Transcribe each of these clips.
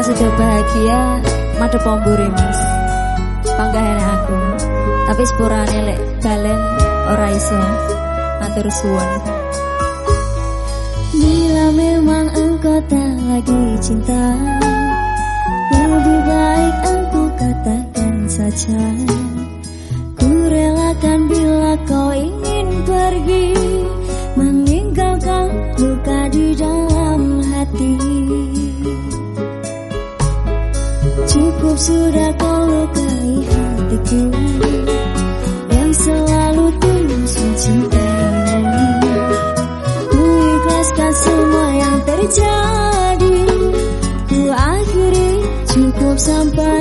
Ojo bahagia madu pomburi mas. Panggahane aku. Tapi sepurane lek balen ora iso. Matur suwun Bila memang engkau tak lagi cinta Lebih baik aku katakan saja. Ku relakan bila kau ingin pergi Meninggalkan luka di dalam hati Sudah kau lukai hatiku Yang selalu tulus mencintaimu Ku ikhlaskan semua yang terjadi Ku akhiri cukup sampai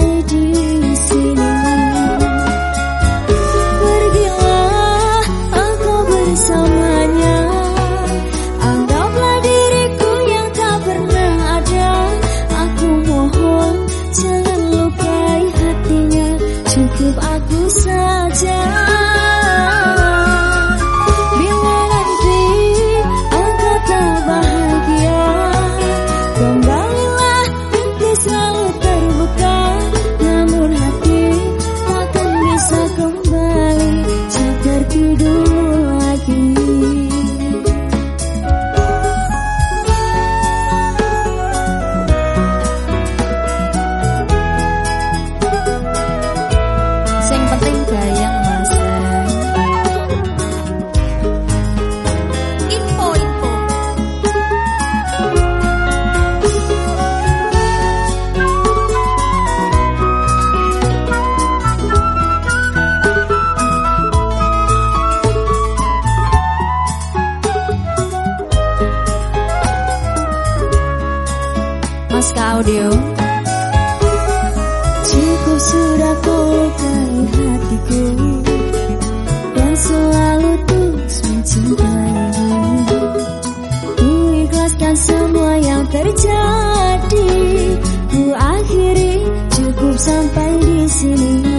Audio. Cukup sudah kau lukai hatiku Dan selalu terus mencintaimu Ku ikhlaskan semua yang terjadi. Ku akhiri cukup sampai di sini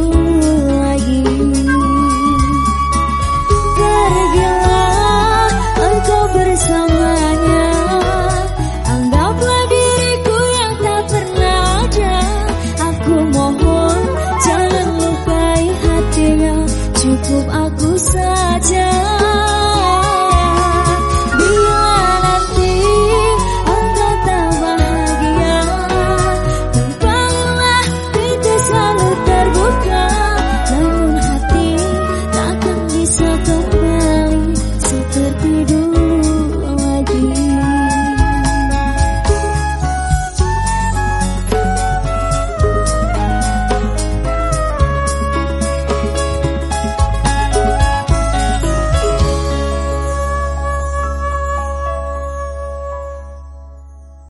就不。